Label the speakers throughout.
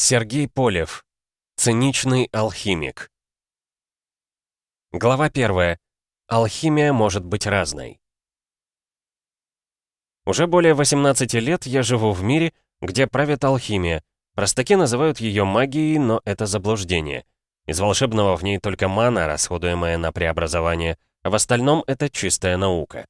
Speaker 1: Сергей Полев. Циничный алхимик. Глава первая. Алхимия может быть разной. Уже более 18 лет я живу в мире, где правит алхимия. Простаки называют ее магией, но это заблуждение. Из волшебного в ней только мана, расходуемая на преобразование, а в остальном это чистая наука.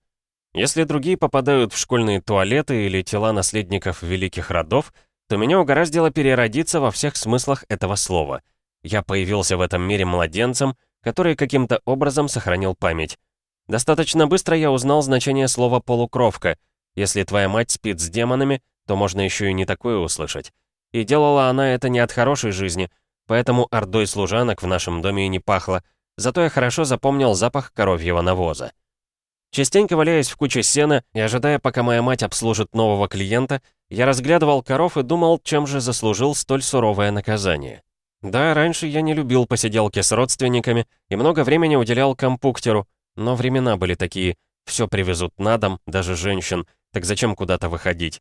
Speaker 1: Если другие попадают в школьные туалеты или тела наследников великих родов, то меня угораздило переродиться во всех смыслах этого слова. Я появился в этом мире младенцем, который каким-то образом сохранил память. Достаточно быстро я узнал значение слова «полукровка». Если твоя мать спит с демонами, то можно еще и не такое услышать. И делала она это не от хорошей жизни, поэтому ордой служанок в нашем доме и не пахло, зато я хорошо запомнил запах коровьего навоза. Частенько валяясь в куче сена и ожидая, пока моя мать обслужит нового клиента, я разглядывал коров и думал, чем же заслужил столь суровое наказание. Да, раньше я не любил посиделки с родственниками и много времени уделял компуктеру, но времена были такие, все привезут на дом, даже женщин, так зачем куда-то выходить?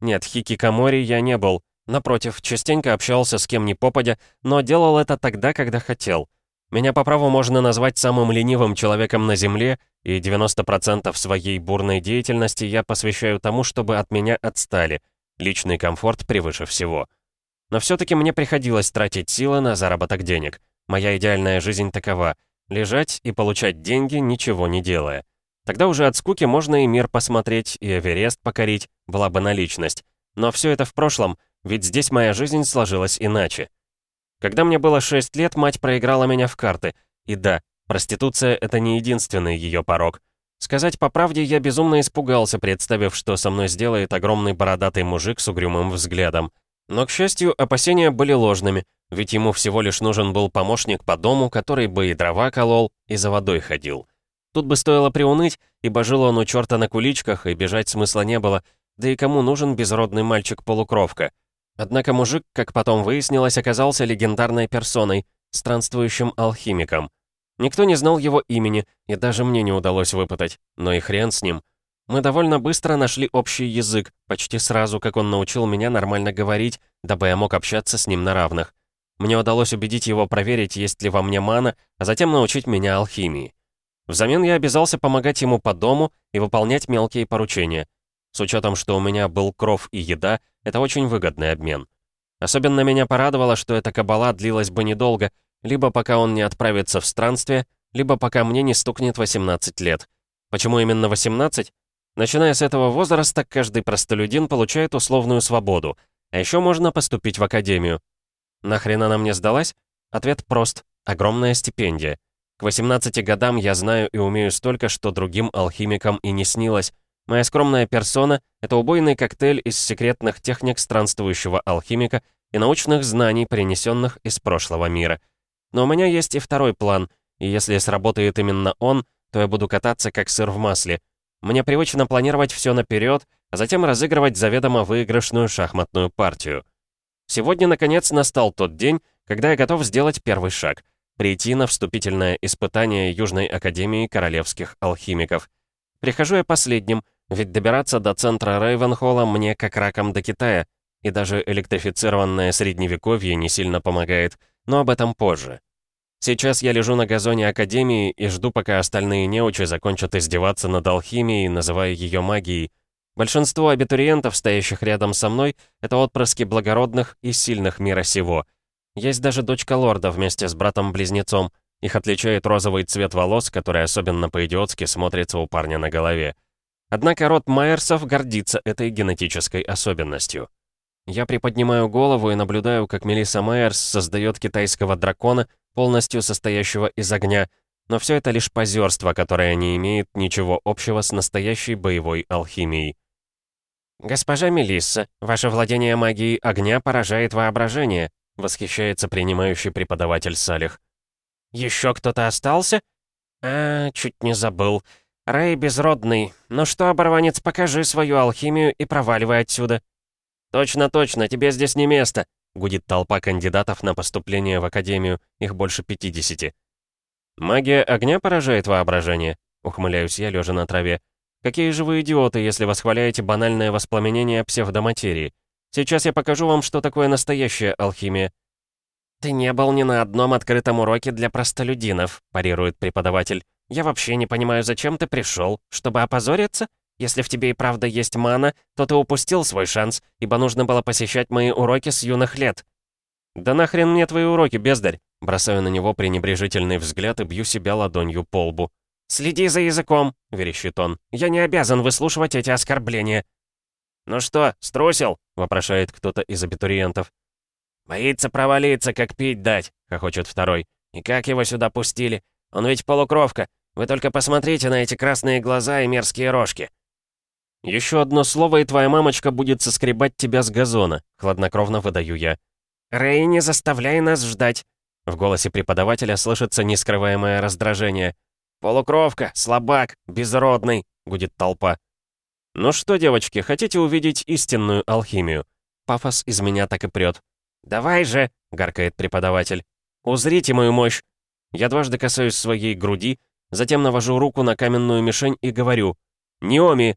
Speaker 1: Нет, хикикамори я не был, напротив, частенько общался с кем ни попадя, но делал это тогда, когда хотел. Меня по праву можно назвать самым ленивым человеком на Земле, и 90% своей бурной деятельности я посвящаю тому, чтобы от меня отстали. Личный комфорт превыше всего. Но все-таки мне приходилось тратить силы на заработок денег. Моя идеальная жизнь такова — лежать и получать деньги, ничего не делая. Тогда уже от скуки можно и мир посмотреть, и Эверест покорить, была бы наличность. Но все это в прошлом, ведь здесь моя жизнь сложилась иначе. Когда мне было 6 лет, мать проиграла меня в карты. И да, проституция — это не единственный ее порог. Сказать по правде, я безумно испугался, представив, что со мной сделает огромный бородатый мужик с угрюмым взглядом. Но, к счастью, опасения были ложными, ведь ему всего лишь нужен был помощник по дому, который бы и дрова колол, и за водой ходил. Тут бы стоило приуныть, ибо жил он у черта на куличках, и бежать смысла не было, да и кому нужен безродный мальчик-полукровка — Однако мужик, как потом выяснилось, оказался легендарной персоной, странствующим алхимиком. Никто не знал его имени, и даже мне не удалось выпытать, но и хрен с ним. Мы довольно быстро нашли общий язык, почти сразу, как он научил меня нормально говорить, дабы я мог общаться с ним на равных. Мне удалось убедить его проверить, есть ли во мне мана, а затем научить меня алхимии. Взамен я обязался помогать ему по дому и выполнять мелкие поручения. С учетом, что у меня был кров и еда, это очень выгодный обмен. Особенно меня порадовало, что эта кабала длилась бы недолго, либо пока он не отправится в странствие, либо пока мне не стукнет 18 лет. Почему именно 18? Начиная с этого возраста, каждый простолюдин получает условную свободу, а еще можно поступить в академию. Нахрен она мне сдалась? Ответ прост. Огромная стипендия. К 18 годам я знаю и умею столько, что другим алхимикам и не снилось, Моя скромная персона — это убойный коктейль из секретных техник странствующего алхимика и научных знаний, принесенных из прошлого мира. Но у меня есть и второй план, и если сработает именно он, то я буду кататься как сыр в масле. Мне привычно планировать все наперед, а затем разыгрывать заведомо выигрышную шахматную партию. Сегодня, наконец, настал тот день, когда я готов сделать первый шаг — прийти на вступительное испытание Южной Академии Королевских Алхимиков. Прихожу я последним — ведь добираться до центра Рейвенхолла мне как раком до Китая, и даже электрифицированное средневековье не сильно помогает, но об этом позже. Сейчас я лежу на газоне Академии и жду, пока остальные неучи закончат издеваться над алхимией, называя ее магией. Большинство абитуриентов, стоящих рядом со мной, это отпрыски благородных и сильных мира сего. Есть даже дочка лорда вместе с братом-близнецом. Их отличает розовый цвет волос, который особенно по-идиотски смотрится у парня на голове. Однако род Майерсов гордится этой генетической особенностью. Я приподнимаю голову и наблюдаю, как Мелисса Майерс создает китайского дракона, полностью состоящего из огня, но все это лишь позерство, которое не имеет ничего общего с настоящей боевой алхимией. «Госпожа Мелисса, ваше владение магией огня поражает воображение», восхищается принимающий преподаватель Салих. «Еще кто-то остался?» «А, чуть не забыл. «Рэй безродный. Ну что, оборванец, покажи свою алхимию и проваливай отсюда». «Точно, точно, тебе здесь не место», — гудит толпа кандидатов на поступление в Академию, их больше 50. «Магия огня поражает воображение», — ухмыляюсь я, лежа на траве. «Какие же вы идиоты, если восхваляете банальное воспламенение псевдоматерии? Сейчас я покажу вам, что такое настоящая алхимия». «Ты не был ни на одном открытом уроке для простолюдинов», парирует преподаватель. «Я вообще не понимаю, зачем ты пришел? Чтобы опозориться? Если в тебе и правда есть мана, то ты упустил свой шанс, ибо нужно было посещать мои уроки с юных лет». «Да нахрен мне твои уроки, бездарь!» Бросаю на него пренебрежительный взгляд и бью себя ладонью по лбу. «Следи за языком!» — верещит он. «Я не обязан выслушивать эти оскорбления!» «Ну что, струсил?» — вопрошает кто-то из абитуриентов. «Боится провалиться, как пить дать», — хохочет второй. «И как его сюда пустили? Он ведь полукровка. Вы только посмотрите на эти красные глаза и мерзкие рожки». «Еще одно слово, и твоя мамочка будет соскребать тебя с газона», — хладнокровно выдаю я. «Рэй, не заставляй нас ждать!» В голосе преподавателя слышится нескрываемое раздражение. «Полукровка, слабак, безродный!» — гудит толпа. «Ну что, девочки, хотите увидеть истинную алхимию?» Пафос из меня так и прет. «Давай же!» — гаркает преподаватель. «Узрите мою мощь!» Я дважды касаюсь своей груди, затем навожу руку на каменную мишень и говорю «Неоми!»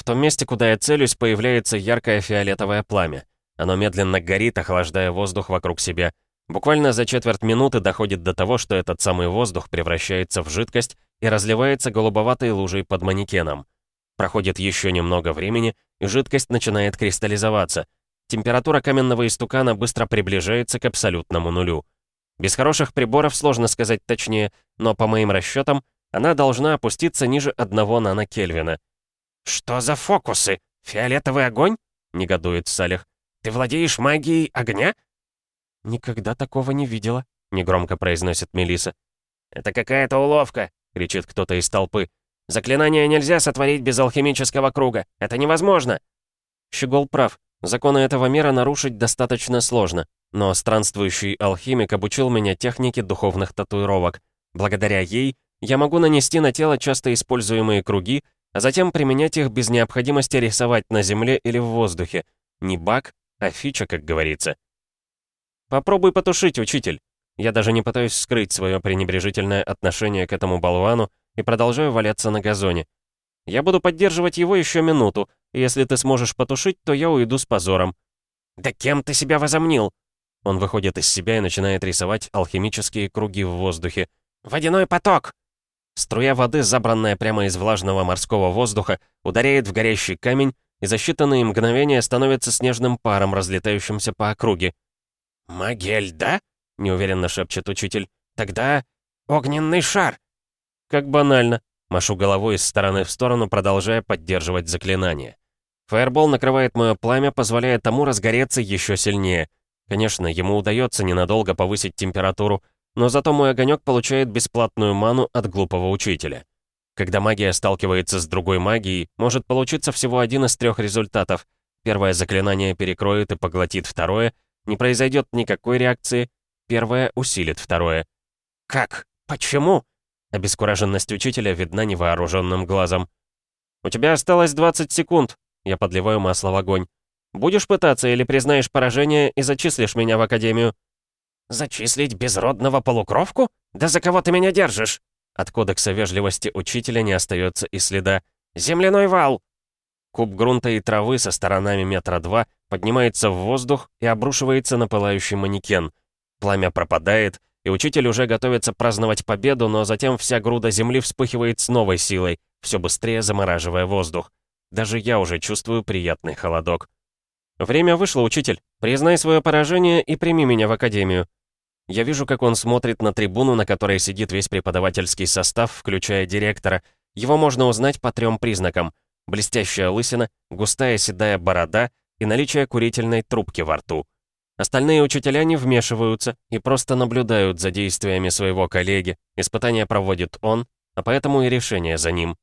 Speaker 1: В том месте, куда я целюсь, появляется яркое фиолетовое пламя. Оно медленно горит, охлаждая воздух вокруг себя. Буквально за четверть минуты доходит до того, что этот самый воздух превращается в жидкость и разливается голубоватой лужей под манекеном. Проходит еще немного времени, и жидкость начинает кристаллизоваться. Температура каменного истукана быстро приближается к абсолютному нулю. Без хороших приборов сложно сказать точнее, но по моим расчетам, она должна опуститься ниже одного нанокельвина. «Что за фокусы? Фиолетовый огонь?» — негодует Салих. Ты владеешь магией огня?» «Никогда такого не видела», — негромко произносит Мелиса. «Это какая-то уловка», — кричит кто-то из толпы. «Заклинание нельзя сотворить без алхимического круга. Это невозможно!» Щегол прав. Законы этого мира нарушить достаточно сложно. Но странствующий алхимик обучил меня технике духовных татуировок. Благодаря ей я могу нанести на тело часто используемые круги, а затем применять их без необходимости рисовать на земле или в воздухе. Не баг, а фича, как говорится. «Попробуй потушить, учитель!» Я даже не пытаюсь скрыть свое пренебрежительное отношение к этому болвану и продолжаю валяться на газоне. Я буду поддерживать его еще минуту, и если ты сможешь потушить, то я уйду с позором. «Да кем ты себя возомнил?» Он выходит из себя и начинает рисовать алхимические круги в воздухе. «Водяной поток!» Струя воды, забранная прямо из влажного морского воздуха, ударяет в горящий камень, и за считанные мгновения становится снежным паром, разлетающимся по округе. «Магия льда?» — неуверенно шепчет учитель. «Тогда огненный шар!» Как банально. Машу головой из стороны в сторону, продолжая поддерживать заклинание. Фаербол накрывает мое пламя, позволяя тому разгореться еще сильнее. Конечно, ему удается ненадолго повысить температуру, но зато мой огонек получает бесплатную ману от глупого учителя. Когда магия сталкивается с другой магией, может получиться всего один из трех результатов. Первое заклинание перекроет и поглотит второе, не произойдет никакой реакции, первое усилит второе. «Как? Почему?» Обескураженность учителя видна невооруженным глазом. «У тебя осталось 20 секунд», — я подливаю масло в огонь. «Будешь пытаться или признаешь поражение и зачислишь меня в академию?» «Зачислить безродного полукровку? Да за кого ты меня держишь?» От кодекса вежливости учителя не остается и следа. «Земляной вал!» Куб грунта и травы со сторонами метра два поднимается в воздух и обрушивается на пылающий манекен. Пламя пропадает, и учитель уже готовится праздновать победу, но затем вся груда земли вспыхивает с новой силой, все быстрее замораживая воздух. Даже я уже чувствую приятный холодок. «Время вышло, учитель. Признай свое поражение и прими меня в академию», я вижу, как он смотрит на трибуну, на которой сидит весь преподавательский состав, включая директора. Его можно узнать по трем признакам. Блестящая лысина, густая седая борода и наличие курительной трубки во рту. Остальные учителя не вмешиваются и просто наблюдают за действиями своего коллеги. Испытания проводит он, а поэтому и решение за ним.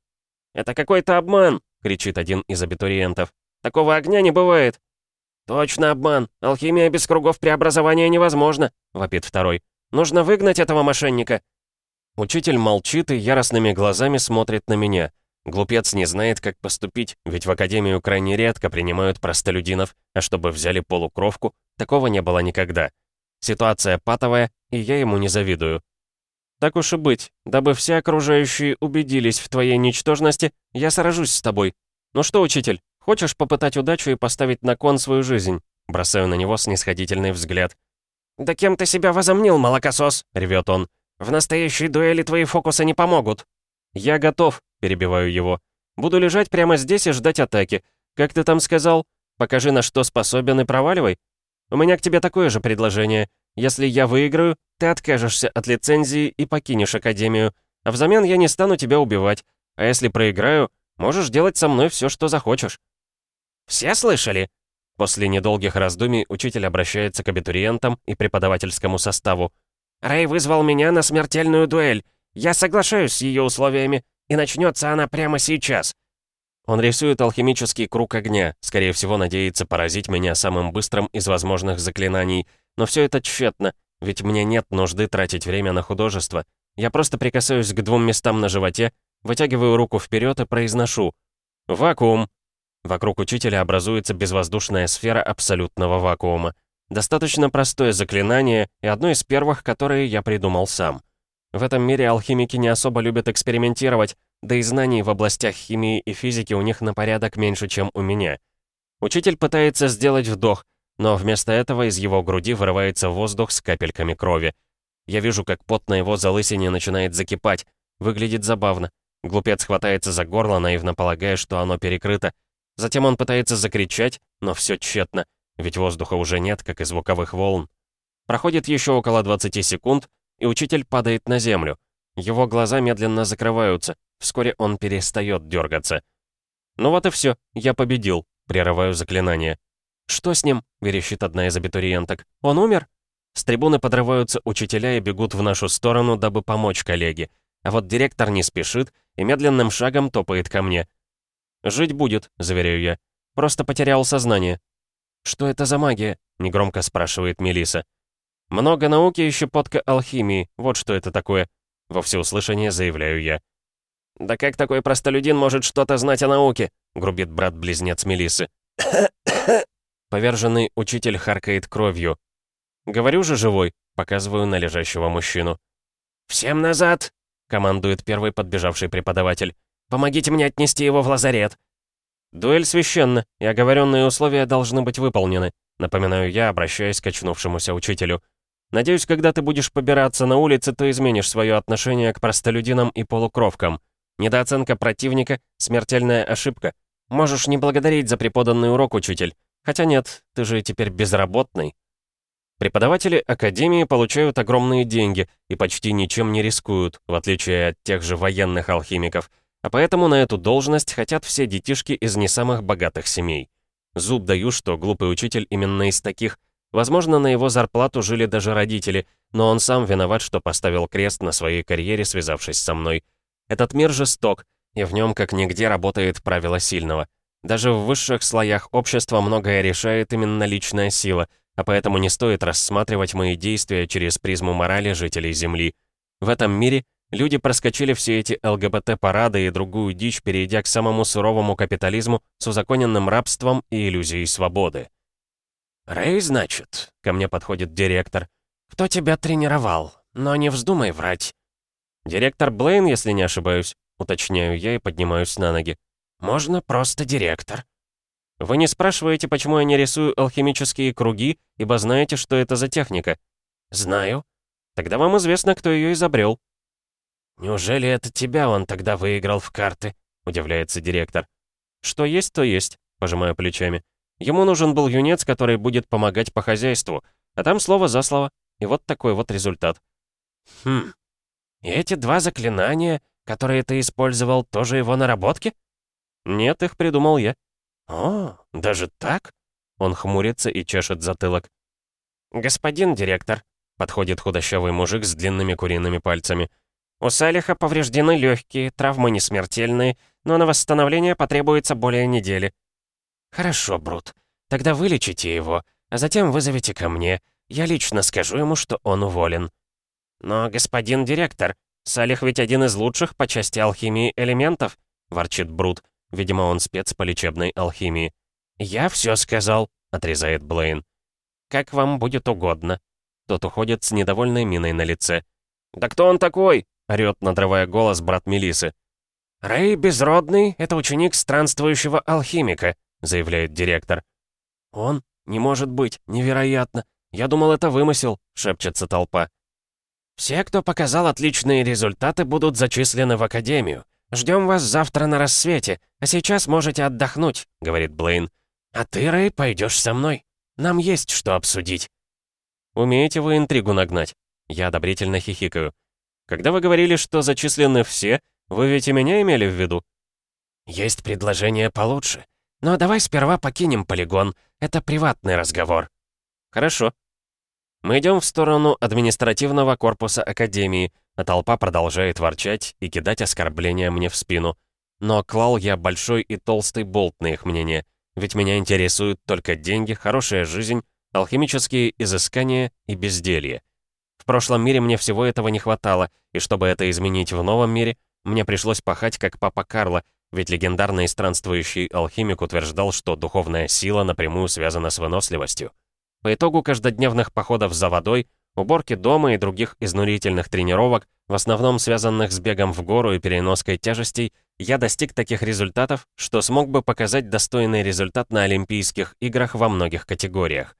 Speaker 1: «Это какой-то обман!» — кричит один из абитуриентов. «Такого огня не бывает!» «Точно обман! Алхимия без кругов преобразования невозможна!» — вопит второй. «Нужно выгнать этого мошенника!» Учитель молчит и яростными глазами смотрит на меня. Глупец не знает, как поступить, ведь в академию крайне редко принимают простолюдинов, а чтобы взяли полукровку, такого не было никогда. Ситуация патовая, и я ему не завидую. «Так уж и быть, дабы все окружающие убедились в твоей ничтожности, я сражусь с тобой. Ну что, учитель, Хочешь попытать удачу и поставить на кон свою жизнь? Бросаю на него снисходительный взгляд.
Speaker 2: «Да кем ты себя возомнил, молокосос?» — ревет он. «В настоящей дуэли твои фокусы не помогут».
Speaker 1: «Я готов», — перебиваю его. «Буду лежать прямо здесь и ждать атаки. Как ты там сказал? Покажи, на что способен и проваливай. У меня к тебе такое же предложение. Если я выиграю, ты откажешься от лицензии и покинешь Академию. А взамен я не стану тебя убивать. А если проиграю, можешь делать со мной все, что захочешь».
Speaker 2: «Все слышали?»
Speaker 1: После недолгих раздумий учитель обращается к абитуриентам и преподавательскому составу.
Speaker 2: «Рэй вызвал меня на смертельную дуэль. Я соглашаюсь с ее условиями, и начнется она прямо сейчас».
Speaker 1: Он рисует алхимический круг огня, скорее всего, надеется поразить меня самым быстрым из возможных заклинаний. Но все это тщетно, ведь мне нет нужды тратить время на художество. Я просто прикасаюсь к двум местам на животе, вытягиваю руку вперед и произношу «Вакуум». Вокруг учителя образуется безвоздушная сфера абсолютного вакуума. Достаточно простое заклинание и одно из первых, которые я придумал сам. В этом мире алхимики не особо любят экспериментировать, да и знаний в областях химии и физики у них на порядок меньше, чем у меня. Учитель пытается сделать вдох, но вместо этого из его груди вырывается воздух с капельками крови. Я вижу, как пот на его залысине начинает закипать. Выглядит забавно. Глупец хватается за горло, наивно полагая, что оно перекрыто, Затем он пытается закричать, но все тщетно, ведь воздуха уже нет, как и звуковых волн. Проходит еще около 20 секунд, и учитель падает на землю. Его глаза медленно закрываются, вскоре он перестает дергаться. «Ну вот и все, я победил», — прерываю заклинание. «Что с ним?» — верещит одна из абитуриенток. «Он умер?» С трибуны подрываются учителя и бегут в нашу сторону, дабы помочь коллеге. А вот директор не спешит и медленным шагом топает ко мне. «Жить будет», — заверяю я. «Просто потерял сознание». «Что это за магия?» — негромко спрашивает Мелиса. «Много науки и щепотка алхимии. Вот что это такое». Во всеуслышание заявляю я.
Speaker 2: «Да как такой простолюдин может что-то знать о науке?» — грубит брат-близнец Мелисы.
Speaker 1: Поверженный учитель харкает кровью. «Говорю же, живой», — показываю на лежащего мужчину.
Speaker 2: «Всем назад!» — командует первый подбежавший преподаватель. Помогите мне отнести его в лазарет!»
Speaker 1: «Дуэль священна, и оговоренные условия должны быть выполнены», напоминаю я, обращаясь к очнувшемуся учителю. «Надеюсь, когда ты будешь побираться на улице, ты изменишь свое отношение к простолюдинам и полукровкам. Недооценка противника — смертельная ошибка. Можешь не благодарить за преподанный урок, учитель. Хотя нет, ты же теперь безработный». Преподаватели Академии получают огромные деньги и почти ничем не рискуют, в отличие от тех же военных алхимиков — а поэтому на эту должность хотят все детишки из не самых богатых семей. Зуб даю, что глупый учитель именно из таких. Возможно, на его зарплату жили даже родители, но он сам виноват, что поставил крест на своей карьере, связавшись со мной. Этот мир жесток, и в нем как нигде работает правило сильного. Даже в высших слоях общества многое решает именно личная сила, а поэтому не стоит рассматривать мои действия через призму морали жителей Земли. В этом мире Люди проскочили все эти ЛГБТ-парады и другую дичь, перейдя к самому суровому капитализму с узаконенным рабством и иллюзией свободы.
Speaker 2: «Рэй, значит?» — ко мне подходит директор. «Кто тебя тренировал? Но не вздумай врать».
Speaker 1: «Директор Блейн, если не ошибаюсь», — уточняю я и поднимаюсь на ноги.
Speaker 2: «Можно просто директор».
Speaker 1: «Вы не спрашиваете, почему я не рисую алхимические круги, ибо знаете, что это за техника?»
Speaker 2: «Знаю».
Speaker 1: «Тогда вам известно, кто ее изобрел.
Speaker 2: «Неужели это тебя он тогда выиграл в карты?» — удивляется директор.
Speaker 1: «Что есть, то есть», — пожимаю плечами. «Ему нужен был юнец, который будет помогать по хозяйству, а там слово за слово, и вот такой вот результат».
Speaker 2: «Хм, и эти два заклинания, которые ты использовал, тоже его наработки?»
Speaker 1: «Нет, их придумал я».
Speaker 2: «О, даже так?»
Speaker 1: Он хмурится и чешет затылок.
Speaker 2: «Господин директор», — подходит худощавый мужик с длинными куриными пальцами, — у Салиха повреждены легкие, травмы не смертельные, но на восстановление потребуется более недели. Хорошо, Брут. Тогда вылечите его, а затем вызовите ко мне. Я лично скажу ему, что он уволен. Но, господин директор, Салих ведь один из лучших по части алхимии элементов, ворчит Брут. Видимо, он спец по лечебной алхимии. «Я все сказал», — отрезает Блейн. «Как вам будет угодно». Тот уходит с недовольной миной на лице. «Да кто он такой?» — орёт, надрывая голос брат Мелисы. «Рэй Безродный — это ученик странствующего алхимика», — заявляет директор. «Он
Speaker 1: Не может быть, невероятно. Я думал, это вымысел», — шепчется толпа.
Speaker 2: «Все, кто показал отличные результаты, будут зачислены в Академию. Ждем вас завтра на рассвете, а сейчас можете отдохнуть», — говорит Блейн. «А ты, Рэй, пойдешь со мной. Нам есть что обсудить».
Speaker 1: «Умеете вы интригу нагнать?» Я одобрительно хихикаю. «Когда вы говорили, что зачислены все, вы ведь и меня имели в виду?»
Speaker 2: «Есть предложение получше. Но давай сперва покинем полигон. Это приватный разговор».
Speaker 1: «Хорошо». Мы идем в сторону административного корпуса Академии, а толпа продолжает ворчать и кидать оскорбления мне в спину. Но клал я большой и толстый болт на их мнение, ведь меня интересуют только деньги, хорошая жизнь, алхимические изыскания и безделье. Прошлом мире мне всего этого не хватало, и чтобы это изменить в новом мире, мне пришлось пахать как папа Карло, ведь легендарный странствующий алхимик утверждал, что духовная сила напрямую связана с выносливостью. По итогу каждодневных походов за водой, уборки дома и других изнурительных тренировок, в основном связанных с бегом в гору и переноской тяжестей, я достиг таких результатов, что смог бы показать достойный результат на Олимпийских играх во многих категориях.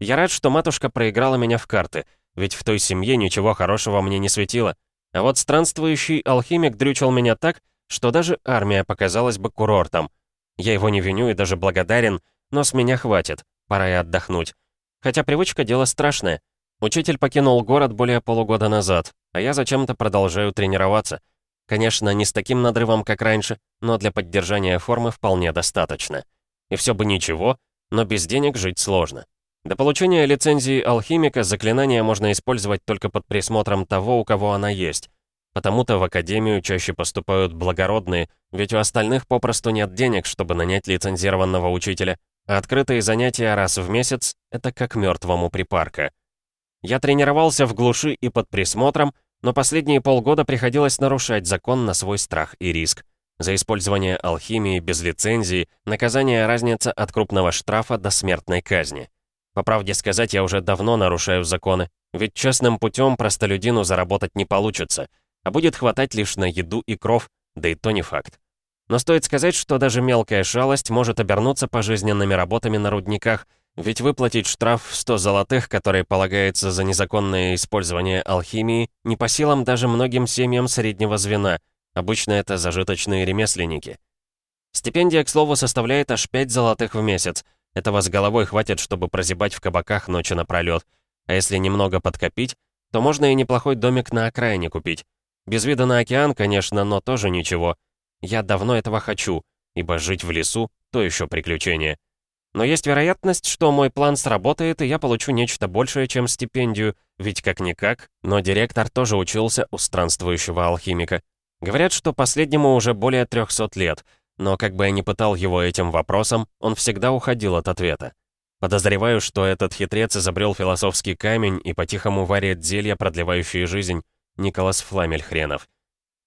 Speaker 1: Я рад, что матушка проиграла меня в карты, ведь в той семье ничего хорошего мне не светило. А вот странствующий алхимик дрючил меня так, что даже армия показалась бы курортом. Я его не виню и даже благодарен, но с меня хватит, пора и отдохнуть. Хотя привычка — дело страшное. Учитель покинул город более полугода назад, а я зачем-то продолжаю тренироваться. Конечно, не с таким надрывом, как раньше, но для поддержания формы вполне достаточно. И все бы ничего, но без денег жить сложно. До получения лицензии алхимика заклинание можно использовать только под присмотром того, у кого она есть. Потому-то в академию чаще поступают благородные, ведь у остальных попросту нет денег, чтобы нанять лицензированного учителя, а открытые занятия раз в месяц — это как мертвому припарка. Я тренировался в глуши и под присмотром, но последние полгода приходилось нарушать закон на свой страх и риск. За использование алхимии без лицензии наказание разница от крупного штрафа до смертной казни. По правде сказать, я уже давно нарушаю законы, ведь честным путем простолюдину заработать не получится, а будет хватать лишь на еду и кров, да и то не факт. Но стоит сказать, что даже мелкая шалость может обернуться пожизненными работами на рудниках, ведь выплатить штраф в 100 золотых, который полагается за незаконное использование алхимии, не по силам даже многим семьям среднего звена, обычно это зажиточные ремесленники. Стипендия, к слову, составляет аж 5 золотых в месяц, этого с головой хватит, чтобы прозябать в кабаках ночи напролёт. А если немного подкопить, то можно и неплохой домик на окраине купить. Без вида на океан, конечно, но тоже ничего. Я давно этого хочу, ибо жить в лесу — то еще приключение. Но есть вероятность, что мой план сработает, и я получу нечто большее, чем стипендию, ведь как-никак, но директор тоже учился у странствующего алхимика. Говорят, что последнему уже более 300 лет — но как бы я ни пытал его этим вопросом, он всегда уходил от ответа. Подозреваю, что этот хитрец изобрел философский камень и по-тихому варит зелья, продлевающие жизнь. Николас Фламель хренов.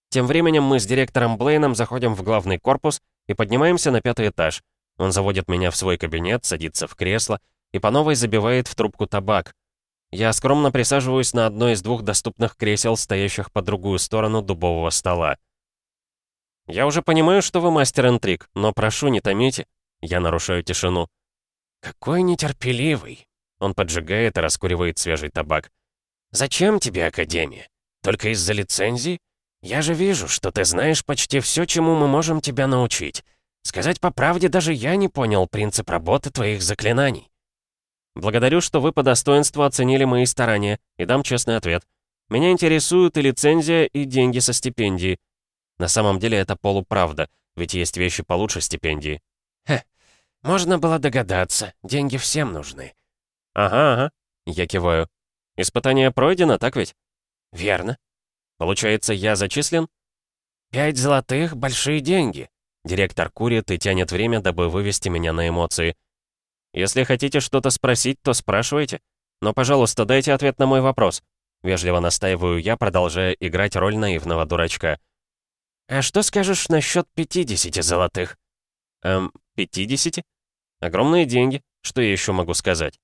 Speaker 1: Тем временем мы с директором Блейном заходим в главный корпус и поднимаемся на пятый этаж. Он заводит меня в свой кабинет, садится в кресло и по новой забивает в трубку табак. Я скромно присаживаюсь на одно из двух доступных кресел, стоящих по другую сторону дубового стола. «Я уже понимаю, что вы мастер интриг, но прошу, не томите». Я нарушаю тишину.
Speaker 2: «Какой нетерпеливый!» Он поджигает и раскуривает свежий табак. «Зачем тебе Академия? Только из-за лицензии? Я же вижу, что ты знаешь почти все, чему мы можем тебя научить. Сказать по правде, даже я не понял принцип работы твоих заклинаний».
Speaker 1: «Благодарю, что вы по достоинству оценили мои старания, и дам честный ответ. Меня интересуют и лицензия, и деньги со стипендии. На самом деле это полуправда, ведь есть вещи получше стипендии.
Speaker 2: Хе, можно было догадаться, деньги всем нужны.
Speaker 1: Ага, ага, я киваю. Испытание пройдено, так ведь?
Speaker 2: Верно.
Speaker 1: Получается, я зачислен?
Speaker 2: Пять золотых — большие деньги.
Speaker 1: Директор курит и тянет время, дабы вывести меня на эмоции. Если хотите что-то спросить, то спрашивайте. Но, пожалуйста, дайте ответ на мой вопрос. Вежливо настаиваю я, продолжая играть роль наивного дурачка.
Speaker 2: «А что скажешь насчет 50 золотых?»
Speaker 1: «Эм, 50? Огромные деньги. Что я еще могу сказать?»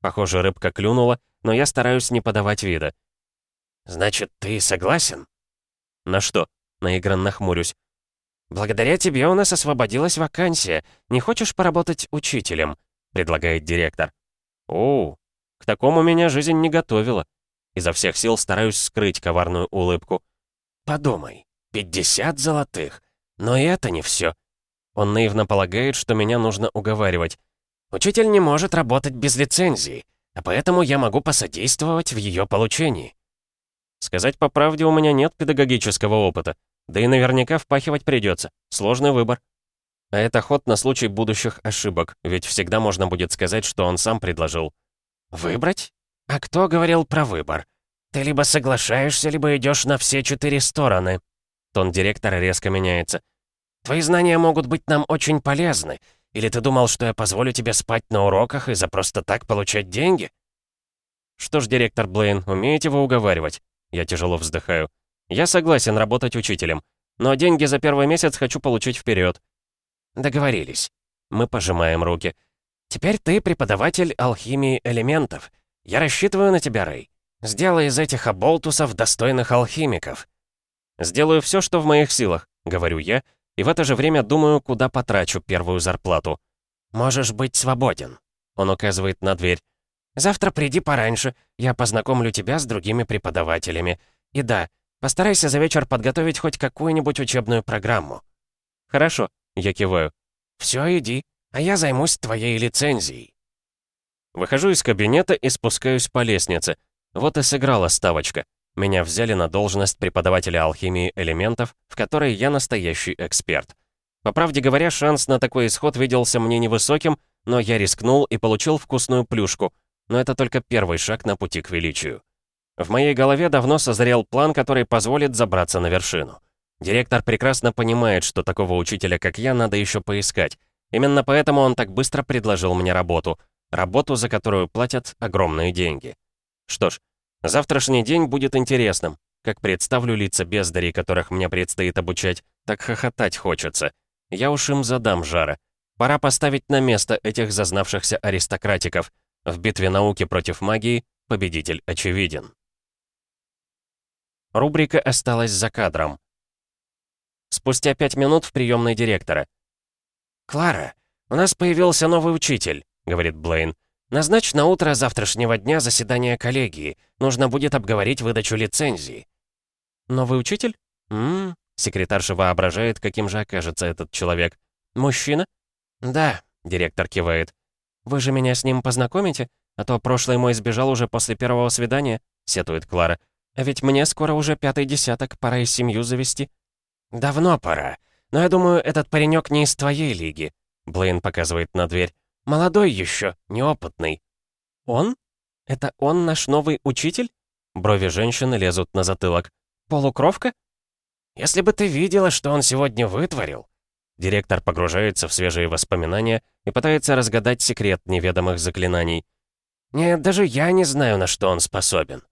Speaker 1: Похоже, рыбка клюнула, но я стараюсь не подавать вида.
Speaker 2: «Значит, ты согласен?»
Speaker 1: «На что?» — наигранно хмурюсь.
Speaker 2: «Благодаря тебе у нас освободилась вакансия. Не хочешь поработать учителем?»
Speaker 1: предлагает директор. О, к такому меня жизнь не готовила. Изо всех сил стараюсь скрыть коварную улыбку.
Speaker 2: Подумай, 50 золотых. Но и это не все.
Speaker 1: Он наивно полагает, что меня нужно уговаривать.
Speaker 2: Учитель не может работать без лицензии, а поэтому я могу посодействовать в ее получении.
Speaker 1: Сказать по правде, у меня нет педагогического опыта. Да и наверняка впахивать придется. Сложный выбор. А это ход на случай будущих ошибок, ведь всегда можно будет сказать, что он сам предложил.
Speaker 2: «Выбрать? А кто говорил про выбор? Ты либо соглашаешься, либо идешь на все четыре стороны».
Speaker 1: Тон директора резко меняется.
Speaker 2: «Твои знания могут быть нам очень полезны. Или ты думал, что я позволю тебе спать на уроках и за просто так получать деньги?»
Speaker 1: «Что ж, директор Блейн, умеете вы уговаривать?» Я тяжело вздыхаю. «Я согласен работать учителем, но деньги за первый месяц хочу получить вперед.
Speaker 2: «Договорились». Мы пожимаем руки. «Теперь ты преподаватель алхимии элементов. Я рассчитываю на тебя, Рэй. Сделай из этих оболтусов достойных алхимиков».
Speaker 1: «Сделаю все, что в моих силах», — говорю я, и в это же время думаю, куда потрачу первую зарплату.
Speaker 2: «Можешь быть свободен», —
Speaker 1: он указывает на дверь.
Speaker 2: «Завтра приди пораньше, я познакомлю тебя с другими преподавателями. И да, постарайся за вечер подготовить хоть какую-нибудь учебную программу».
Speaker 1: «Хорошо», я киваю.
Speaker 2: «Все, иди, а я займусь твоей лицензией».
Speaker 1: Выхожу из кабинета и спускаюсь по лестнице. Вот и сыграла ставочка. Меня взяли на должность преподавателя алхимии элементов, в которой я настоящий эксперт. По правде говоря, шанс на такой исход виделся мне невысоким, но я рискнул и получил вкусную плюшку. Но это только первый шаг на пути к величию. В моей голове давно созрел план, который позволит забраться на вершину. Директор прекрасно понимает, что такого учителя, как я, надо еще поискать. Именно поэтому он так быстро предложил мне работу. Работу, за которую платят огромные деньги. Что ж, завтрашний день будет интересным. Как представлю лица бездарей, которых мне предстоит обучать, так хохотать хочется. Я уж им задам жара. Пора поставить на место этих зазнавшихся аристократиков. В битве науки против магии победитель очевиден. Рубрика осталась за кадром. Спустя пять минут в приемной директора.
Speaker 2: «Клара, у нас появился новый учитель», — говорит Блейн. «Назначь на утро завтрашнего дня заседание коллегии. Нужно будет обговорить выдачу лицензии».
Speaker 1: «Новый учитель? Ммм...» Секретарша воображает, каким же окажется этот человек. «Мужчина?»
Speaker 2: «Да», —
Speaker 1: директор кивает. «Вы же меня с ним познакомите? А то прошлый мой сбежал уже после первого свидания», — сетует Клара. «А ведь мне скоро уже пятый десяток, пора и семью завести».
Speaker 2: «Давно пора. Но я думаю, этот паренек не из твоей лиги», — Блейн показывает на дверь. «Молодой еще, неопытный».
Speaker 1: «Он? Это он наш новый учитель?» Брови женщины лезут на затылок. «Полукровка?»
Speaker 2: «Если бы ты видела, что он сегодня вытворил!»
Speaker 1: Директор погружается в свежие воспоминания и пытается разгадать секрет неведомых заклинаний.
Speaker 2: «Нет, даже я не знаю, на что он способен».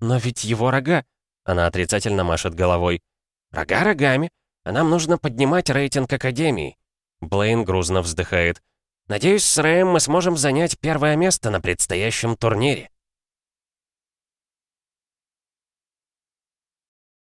Speaker 1: «Но ведь его рога...» Она отрицательно машет головой.
Speaker 2: Рога рогами, а нам нужно поднимать рейтинг Академии.
Speaker 1: Блейн грузно вздыхает.
Speaker 2: Надеюсь, с Рэем мы сможем занять первое место на предстоящем турнире.